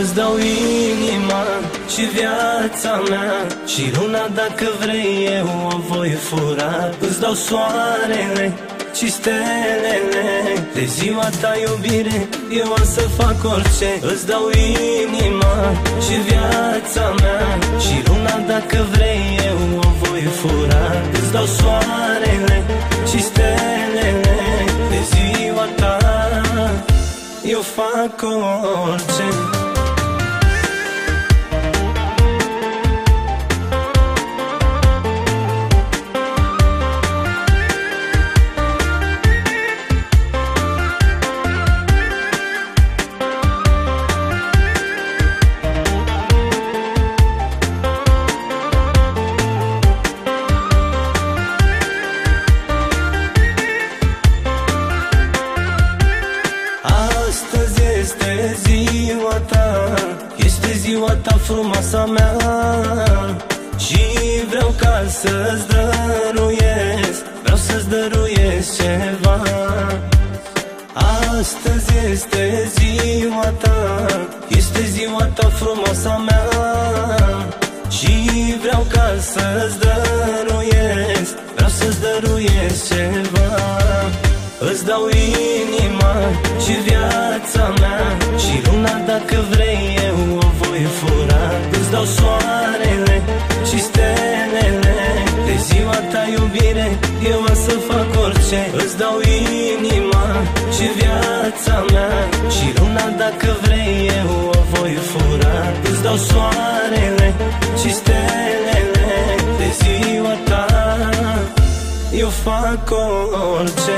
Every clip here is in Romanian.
Îți dau inima și viața mea Și luna dacă vrei eu o voi fura. Îți dau soarele și stelele De ziua ta iubire eu am să fac orice. Îți dau inima și viața mea Și luna dacă vrei eu o voi fura. Îți dau soarele și stelele De ziua ta eu fac orice ziua ta frumoasa mea. Și vreau ca să-ți dăruiesc Vreau să-ți dăruiesc ceva. Astăzi este ziua ta Este ziua ta frumoasa mea. Și vreau ca să-ți dăruiesc Vreau să-ți dăruiesc ceva. Îți dau inima și viața mea ta iubire eu am să fac orice. Îți dau inima și viața mea. Și luna dacă vrei eu o voi fura. Îți dau soarele și stelele De ziua ta. Eu fac orice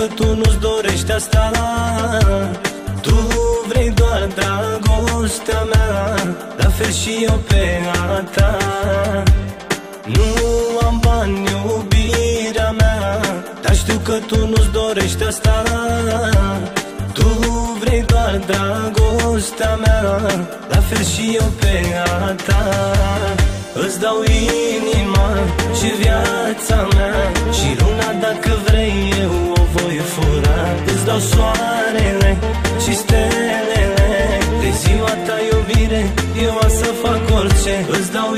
că tu nu-ți dorești asta. Tu vrei doar dragostea mea La fel și eu pe a ta. Nu am bani, iubirea mea Dar știu că tu nu-ți dorești asta. Tu vrei doar dragostea mea La fel și eu pe a ta. Îți dau inima și viața soarele și stelele De ziua ta iubire eu am să fac orice. Îți dau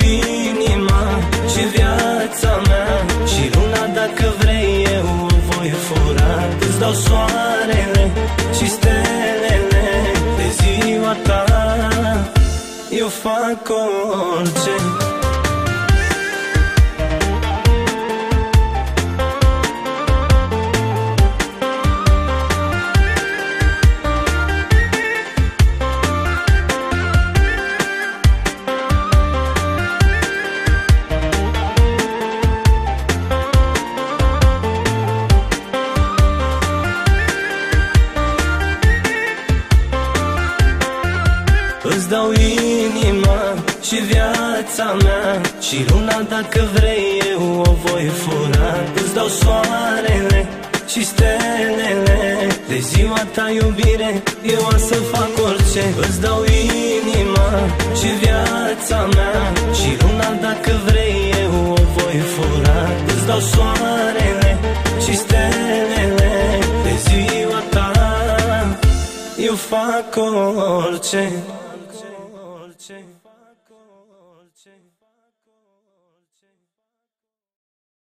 inima și viața mea Și luna dacă vrei eu o voi fura. Îți dau soarele și stelele De ziua ta eu fac orice dau inima și viața mea. Și luna dacă vrei eu o voi fura. Îți dau soarele și stelele De ziua ta iubire. Eu am să fac orice. Îți dau inima și viața mea. Și luna dacă vrei eu o voi fura. Îți dau soarele și stelele De ziua ta. Eu fac orice